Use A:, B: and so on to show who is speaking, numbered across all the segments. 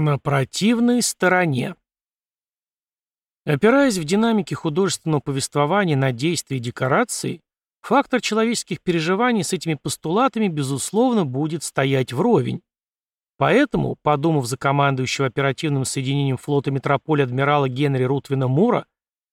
A: На противной стороне. Опираясь в динамике художественного повествования на действия и декорации, фактор человеческих переживаний с этими постулатами, безусловно, будет стоять вровень. Поэтому, подумав за командующего оперативным соединением флота метрополи адмирала Генри Рутвина Мура,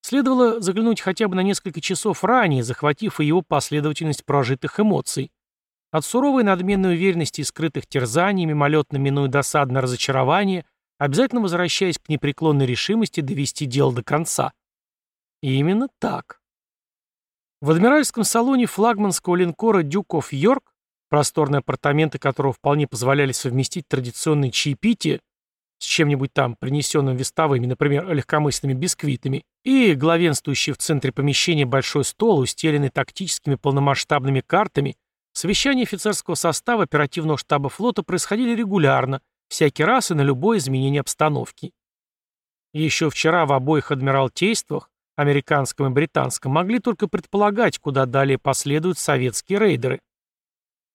A: следовало заглянуть хотя бы на несколько часов ранее, захватив и его последовательность прожитых эмоций. От суровой надменной уверенности и скрытых терзаний, мимолетно минуя досадное разочарование, обязательно возвращаясь к непреклонной решимости довести дело до конца. И именно так. В адмиральском салоне флагманского линкора «Дюк оф Йорк», просторные апартаменты которого вполне позволяли совместить традиционные чаепития с чем-нибудь там, принесенным вестовыми, например, легкомысленными бисквитами, и главенствующий в центре помещения большой стол, устеленный тактическими полномасштабными картами, Совещания офицерского состава оперативного штаба флота происходили регулярно, всякий раз и на любое изменение обстановки. еще вчера в обоих адмиралтействах, американском и британском, могли только предполагать, куда далее последуют советские рейдеры.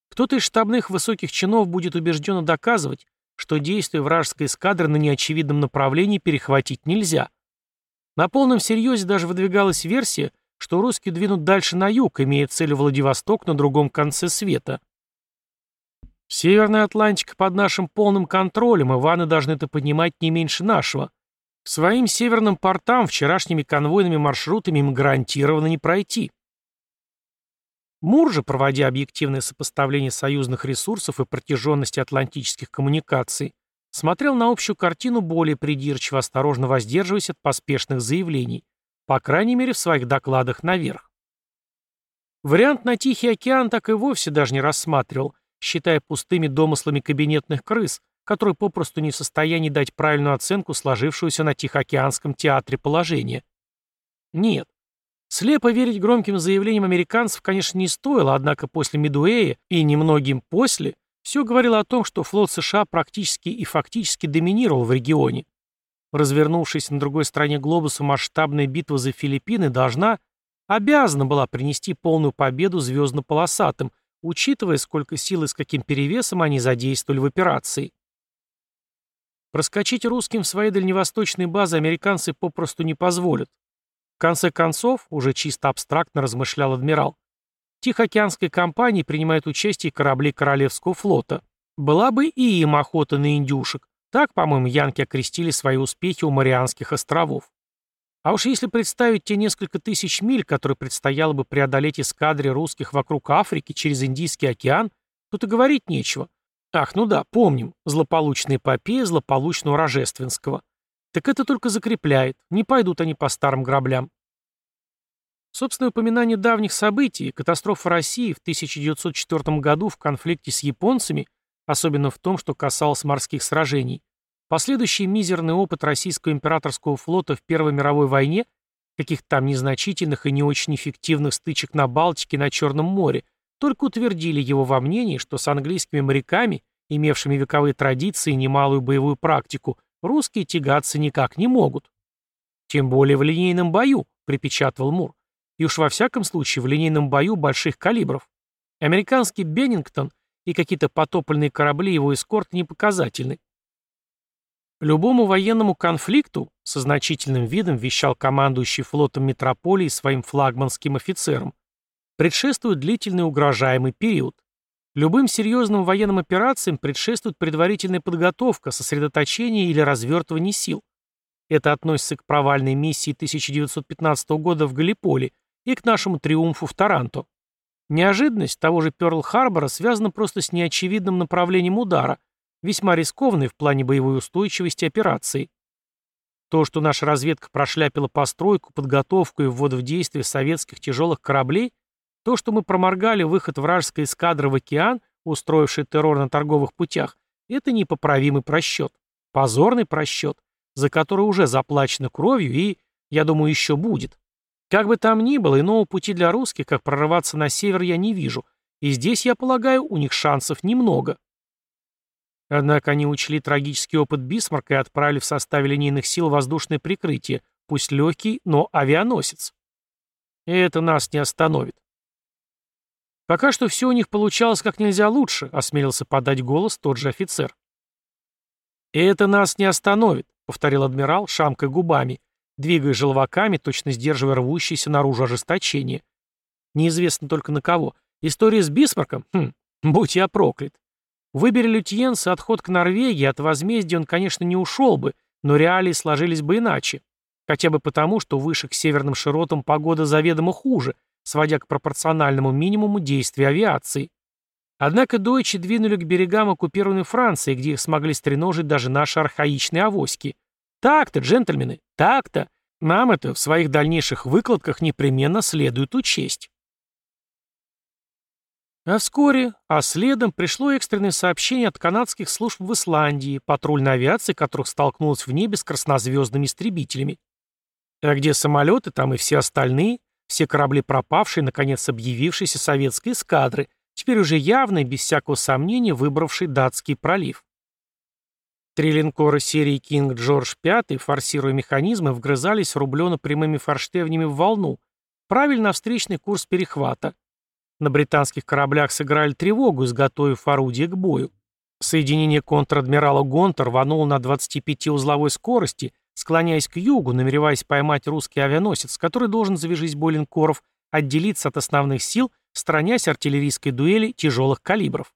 A: Кто-то из штабных высоких чинов будет убежденно доказывать, что действия вражеской эскадры на неочевидном направлении перехватить нельзя. На полном серьезе даже выдвигалась версия, что русские двинут дальше на юг, имея цель Владивосток на другом конце света. Северная Атлантика под нашим полным контролем, Иваны должны это поднимать не меньше нашего. Своим северным портам вчерашними конвойными маршрутами им гарантированно не пройти. Мур же, проводя объективное сопоставление союзных ресурсов и протяженности атлантических коммуникаций, смотрел на общую картину более придирчиво, осторожно воздерживаясь от поспешных заявлений, по крайней мере, в своих докладах наверх. Вариант на Тихий океан так и вовсе даже не рассматривал, считая пустыми домыслами кабинетных крыс, которые попросту не в состоянии дать правильную оценку сложившегося на Тихоокеанском театре положения. Нет. Слепо верить громким заявлениям американцев, конечно, не стоило, однако после Медуэя и немногим после все говорило о том, что флот США практически и фактически доминировал в регионе. Развернувшись на другой стороне глобуса масштабная битва за Филиппины должна, обязана была принести полную победу звездно-полосатым, учитывая, сколько сил и с каким перевесом они задействовали в операции. Проскочить русским в свои дальневосточные базы американцы попросту не позволят. В конце концов, уже чисто абстрактно размышлял адмирал, в Тихоокеанской компании принимают участие корабли Королевского флота. Была бы и им охота на индюшек, так, по-моему, янки окрестили свои успехи у Марианских островов. А уж если представить те несколько тысяч миль, которые предстояло бы преодолеть эскадре русских вокруг Африки через Индийский океан, тут и говорить нечего. Ах, ну да, помним, злополучная эпопея злополучного Рожественского. Так это только закрепляет, не пойдут они по старым граблям. Собственное упоминание давних событий, катастрофа России в 1904 году в конфликте с японцами особенно в том, что касалось морских сражений. Последующий мизерный опыт российского императорского флота в Первой мировой войне, каких-то там незначительных и не очень эффективных стычек на Балтике и на Черном море, только утвердили его во мнении, что с английскими моряками, имевшими вековые традиции и немалую боевую практику, русские тягаться никак не могут. Тем более в линейном бою, припечатывал Мур. И уж во всяком случае в линейном бою больших калибров. Американский Беннингтон и какие-то потопленные корабли его эскорт не показательны. Любому военному конфликту, со значительным видом вещал командующий флотом метрополии своим флагманским офицерам, предшествует длительный угрожаемый период. Любым серьезным военным операциям предшествует предварительная подготовка, сосредоточение или развертывание сил. Это относится к провальной миссии 1915 года в Галиполи и к нашему триумфу в Таранто. Неожиданность того же Пёрл-Харбора связана просто с неочевидным направлением удара, весьма рискованной в плане боевой устойчивости операции. То, что наша разведка прошляпила постройку, подготовку и ввод в действие советских тяжелых кораблей, то, что мы проморгали выход вражеской эскадры в океан, устроивший террор на торговых путях, это непоправимый просчет. Позорный просчет, за который уже заплачено кровью и, я думаю, еще будет. Как бы там ни было, иного пути для русских, как прорываться на север, я не вижу, и здесь, я полагаю, у них шансов немного. Однако они учли трагический опыт Бисмарка и отправили в составе линейных сил воздушное прикрытие, пусть легкий, но авианосец. И это нас не остановит. Пока что все у них получалось как нельзя лучше, осмелился подать голос тот же офицер. «Это нас не остановит», — повторил адмирал, шамкой губами, двигая желваками, точно сдерживая рвущееся наружу ожесточение. Неизвестно только на кого. История с Бисмарком? Хм, будь я проклят. Выбери Лютьенса отход к Норвегии, от возмездия он, конечно, не ушел бы, но реалии сложились бы иначе. Хотя бы потому, что выше к северным широтам погода заведомо хуже, сводя к пропорциональному минимуму действия авиации. Однако дойчи двинули к берегам оккупированной Франции, где их смогли стреножить даже наши архаичные авоськи. Так-то, джентльмены, так-то. Нам это в своих дальнейших выкладках непременно следует учесть. А вскоре, а следом пришло экстренное сообщение от канадских служб в Исландии, патрульной авиации которых столкнулась в небе с краснозвездными истребителями. А где самолеты, там и все остальные, все корабли пропавшие, наконец объявившейся советской эскадры, теперь уже явно и без всякого сомнения выбравший датский пролив. Три линкора серии «Кинг Джордж V», форсируя механизмы, вгрызались рублено-прямыми форштевнями в волну, правильно встречный курс перехвата. На британских кораблях сыграли тревогу, изготовив орудие к бою. Соединение контр-адмирала Гонтер рвануло на 25-узловой скорости, склоняясь к югу, намереваясь поймать русский авианосец, который должен завяжись бой линкоров, отделиться от основных сил, странясь артиллерийской дуэли тяжелых калибров.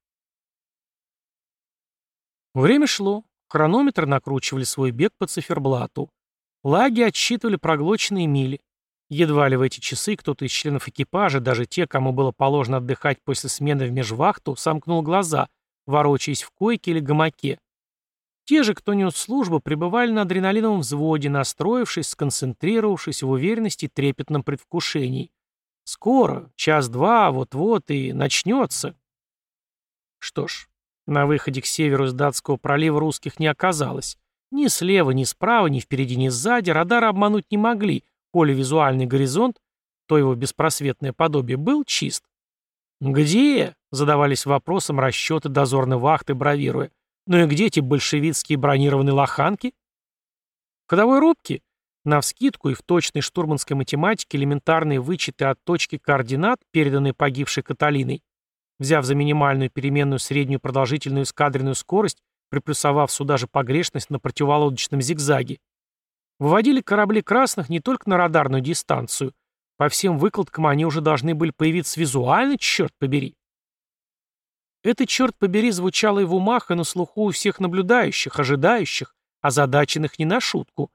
A: Время шло. Хронометр накручивали свой бег по циферблату. Лаги отсчитывали проглоченные мили. Едва ли в эти часы кто-то из членов экипажа, даже те, кому было положено отдыхать после смены в межвахту, сомкнул глаза, ворочаясь в койке или гамаке. Те же, кто нес службу, пребывали на адреналиновом взводе, настроившись, сконцентрировавшись в уверенности и трепетном предвкушении. Скоро, час-два, вот-вот и начнется. Что ж, на выходе к северу из датского пролива русских не оказалось. Ни слева, ни справа, ни впереди, ни сзади радары обмануть не могли, коли визуальный горизонт, то его беспросветное подобие, был чист. «Где?» — задавались вопросом расчеты дозорной вахты, бравируя. «Ну и где эти большевистские бронированные лоханки?» В ходовой рубке, навскидку и в точной штурманской математике элементарные вычеты от точки координат, переданные погибшей Каталиной, взяв за минимальную переменную среднюю продолжительную эскадренную скорость, приплюсовав сюда же погрешность на противолодочном зигзаге. Выводили корабли красных не только на радарную дистанцию. По всем выкладкам они уже должны были появиться визуально, черт побери. Это, черт побери, звучало и в умах, и на слуху у всех наблюдающих, ожидающих, озадаченных не на шутку.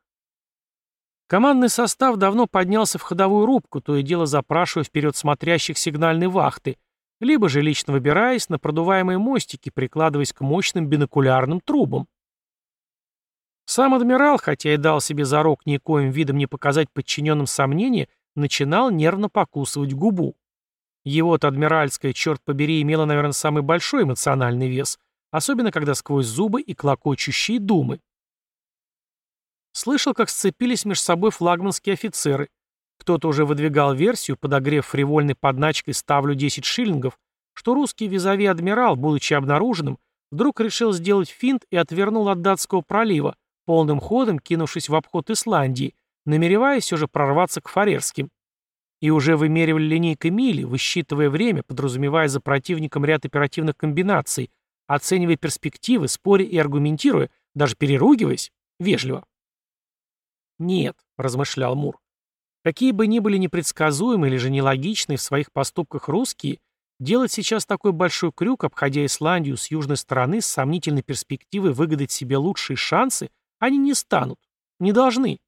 A: Командный состав давно поднялся в ходовую рубку, то и дело запрашивая вперед смотрящих сигнальной вахты — либо же лично выбираясь на продуваемые мостики, прикладываясь к мощным бинокулярным трубам. Сам адмирал, хотя и дал себе зарок никоим видом не показать подчиненным сомнения, начинал нервно покусывать губу. Его-то адмиральская, черт побери, имела, наверное, самый большой эмоциональный вес, особенно когда сквозь зубы и клокочущие думы. Слышал, как сцепились между собой флагманские офицеры – кто-то уже выдвигал версию, подогрев фривольной подначкой «ставлю 10 шиллингов», что русский визави адмирал, будучи обнаруженным, вдруг решил сделать финт и отвернул от датского пролива, полным ходом кинувшись в обход Исландии, намереваясь уже прорваться к Фарерским. И уже вымеривали линейкой мили, высчитывая время, подразумевая за противником ряд оперативных комбинаций, оценивая перспективы, споря и аргументируя, даже переругиваясь, вежливо. «Нет», — размышлял Мур, Какие бы ни были непредсказуемые или же нелогичные в своих поступках русские, делать сейчас такой большой крюк, обходя Исландию с южной стороны с сомнительной перспективой выгадать себе лучшие шансы, они не станут. Не должны.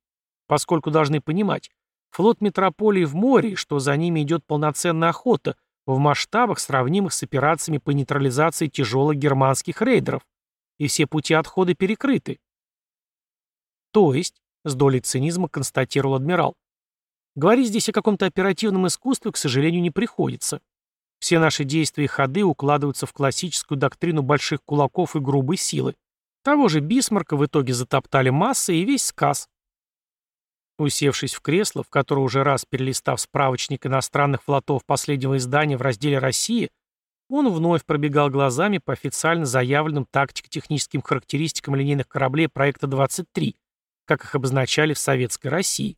A: Поскольку должны понимать, флот метрополии в море, что за ними идет полноценная охота в масштабах, сравнимых с операциями по нейтрализации тяжелых германских рейдеров, и все пути отхода перекрыты. То есть, с долей цинизма констатировал адмирал, Говорить здесь о каком-то оперативном искусстве, к сожалению, не приходится. Все наши действия и ходы укладываются в классическую доктрину больших кулаков и грубой силы. Того же Бисмарка в итоге затоптали массы и весь сказ. Усевшись в кресло, в которое уже раз перелистав справочник иностранных флотов последнего издания в разделе «Россия», он вновь пробегал глазами по официально заявленным тактико-техническим характеристикам линейных кораблей проекта 23, как их обозначали в Советской России.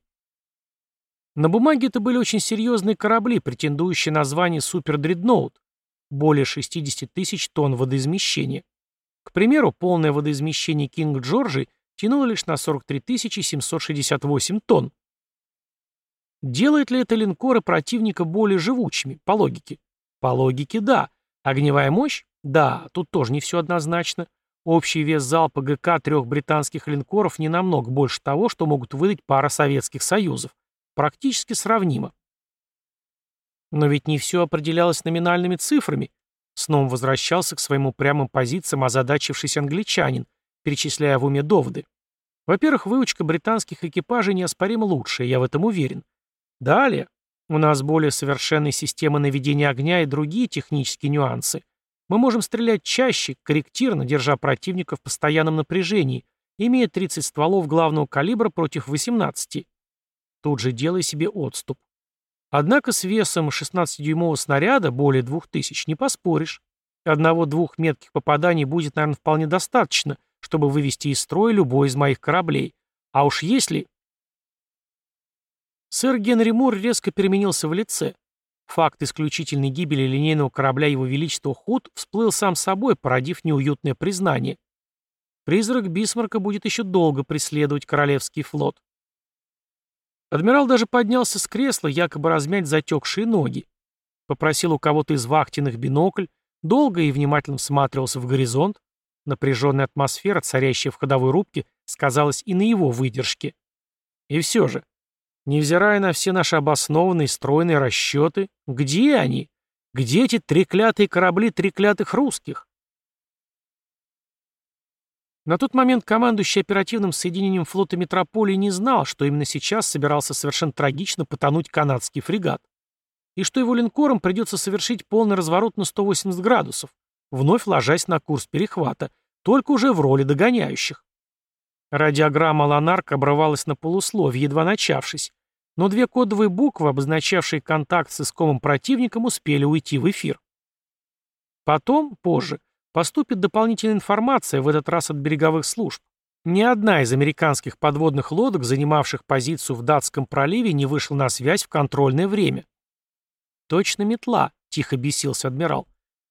A: На бумаге это были очень серьезные корабли, претендующие на звание «Супер-дредноут», более 60 тысяч тонн водоизмещения. К примеру, полное водоизмещение Кинг Джорджи тянуло лишь на 43 768 тонн. Делает ли это линкоры противника более живучими, по логике? По логике, да. Огневая мощь? Да, тут тоже не все однозначно. Общий вес залпа ГК трех британских линкоров не намного больше того, что могут выдать пара Советских Союзов. Практически сравнимо. Но ведь не все определялось номинальными цифрами. Снова возвращался к своим упрямым позициям озадачившийся англичанин, перечисляя в уме доводы. Во-первых, выучка британских экипажей неоспоримо лучшая, я в этом уверен. Далее, у нас более совершенные системы наведения огня и другие технические нюансы. Мы можем стрелять чаще, корректирно, держа противника в постоянном напряжении, имея 30 стволов главного калибра против 18. Тут же делай себе отступ. Однако с весом 16-дюймового снаряда более 2000 не поспоришь. Одного-двух метких попаданий будет, наверное, вполне достаточно, чтобы вывести из строя любой из моих кораблей. А уж если... Сэр Генри Мур резко переменился в лице. Факт исключительной гибели линейного корабля Его Величества Худ всплыл сам собой, породив неуютное признание. Призрак Бисмарка будет еще долго преследовать Королевский флот. Адмирал даже поднялся с кресла, якобы размять затекшие ноги. Попросил у кого-то из вахтенных бинокль, долго и внимательно всматривался в горизонт. Напряженная атмосфера, царящая в ходовой рубке, сказалась и на его выдержке. И все же, невзирая на все наши обоснованные стройные расчеты, где они? Где эти треклятые корабли треклятых русских? На тот момент командующий оперативным соединением флота Метрополии не знал, что именно сейчас собирался совершенно трагично потонуть канадский фрегат, и что его линкорам придется совершить полный разворот на 180 градусов, вновь ложась на курс перехвата, только уже в роли догоняющих. Радиограмма Ланарк обрывалась на полусловие, едва начавшись, но две кодовые буквы, обозначавшие контакт с искомым противником, успели уйти в эфир. Потом, позже, Поступит дополнительная информация, в этот раз от береговых служб. Ни одна из американских подводных лодок, занимавших позицию в датском проливе, не вышла на связь в контрольное время. «Точно метла», — тихо бесился адмирал.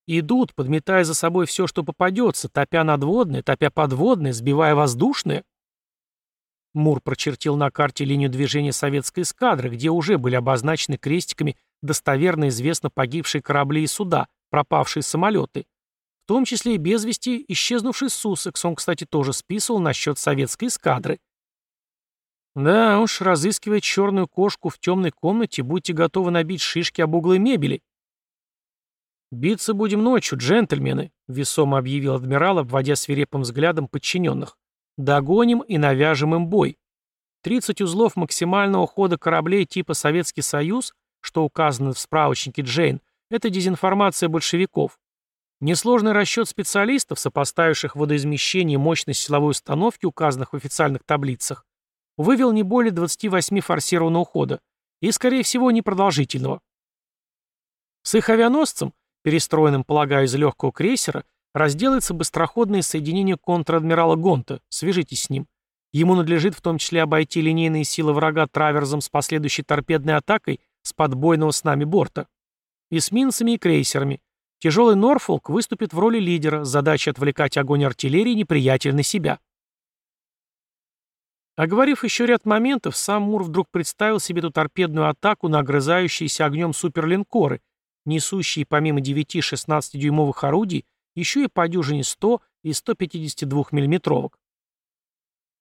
A: «Идут, подметая за собой все, что попадется, топя надводное, топя подводное, сбивая воздушное». Мур прочертил на карте линию движения советской эскадры, где уже были обозначены крестиками достоверно известно погибшие корабли и суда, пропавшие самолеты, в том числе и без вести исчезнувший Суссекс, он, кстати, тоже списывал насчет советской эскадры. Да уж, разыскивая черную кошку в темной комнате, будьте готовы набить шишки об углы мебели. «Биться будем ночью, джентльмены», — весомо объявил адмирал, обводя свирепым взглядом подчиненных. «Догоним и навяжем им бой. 30 узлов максимального хода кораблей типа Советский Союз, что указано в справочнике Джейн, это дезинформация большевиков. Несложный расчет специалистов, сопоставивших водоизмещение и мощность силовой установки, указанных в официальных таблицах, вывел не более 28 форсированного хода и, скорее всего, непродолжительного. С их авианосцем, перестроенным, полагаю, из легкого крейсера, разделается быстроходное соединение контр-адмирала Гонта, свяжитесь с ним. Ему надлежит в том числе обойти линейные силы врага траверзом с последующей торпедной атакой с подбойного с нами борта. Эсминцами и крейсерами, Тяжелый Норфолк выступит в роли лидера с задачей отвлекать огонь артиллерии неприятеля на себя. Оговорив еще ряд моментов, сам Мур вдруг представил себе эту торпедную атаку на огрызающиеся огнем суперлинкоры, несущие помимо 9 16-дюймовых орудий еще и по дюжине 100 и 152 миллиметровок.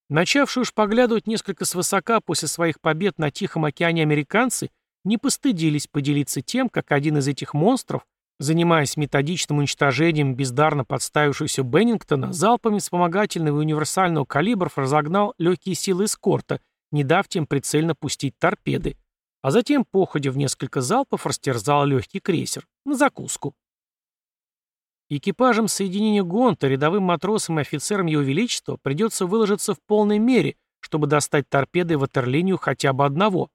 A: Начавшие уж поглядывать несколько свысока после своих побед на Тихом океане американцы не постыдились поделиться тем, как один из этих монстров Занимаясь методичным уничтожением бездарно подставившегося Беннингтона, залпами вспомогательного и универсального калибров разогнал легкие силы эскорта, не дав тем прицельно пустить торпеды. А затем, походя в несколько залпов, растерзал легкий крейсер. На закуску. Экипажам соединения Гонта, рядовым матросам и офицерам Его Величества придется выложиться в полной мере, чтобы достать торпеды в ватерлинию хотя бы одного.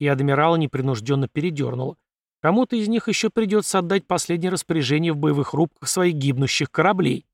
A: И адмирала непринужденно передернуло. Кому-то из них еще придется отдать последнее распоряжение в боевых рубках своих гибнущих кораблей.